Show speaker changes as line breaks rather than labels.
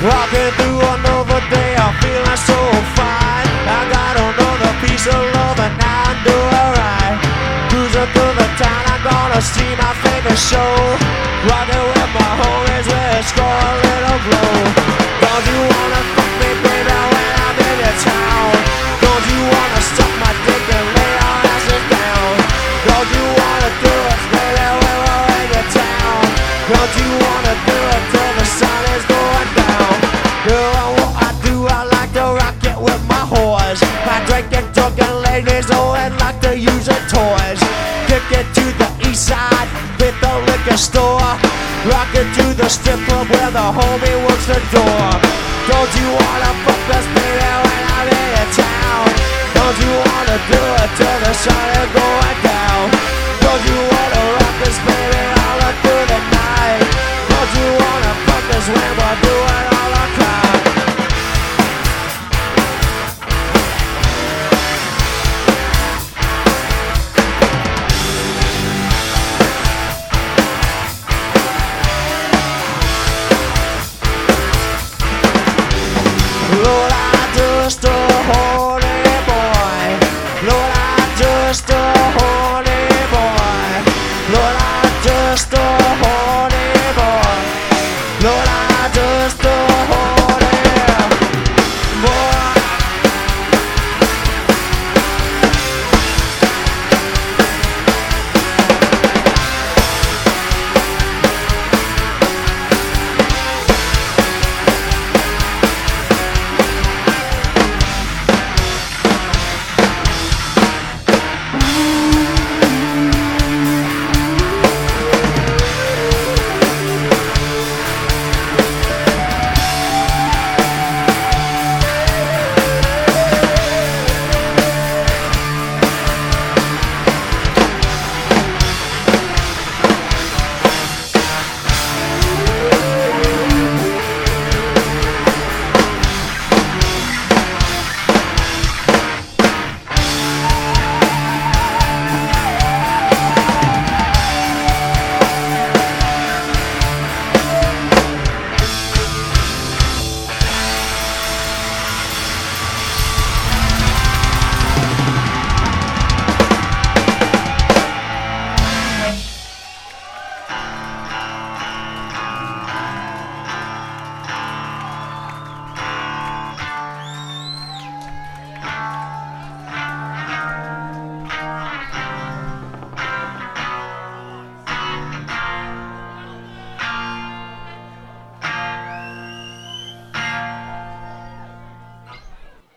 Walking through another day, I'm feeling so fine. I got another piece of love and I do alright. Cruising through the town, I'm gonna see my favorite show. Rocking to use her toys. Kick it to the east side with the liquor store. Rock it to the strip club where the homie works the door. Don't you wanna fuck us, baby, when I'm in town? Don't you wanna do it till the sun is going just a whore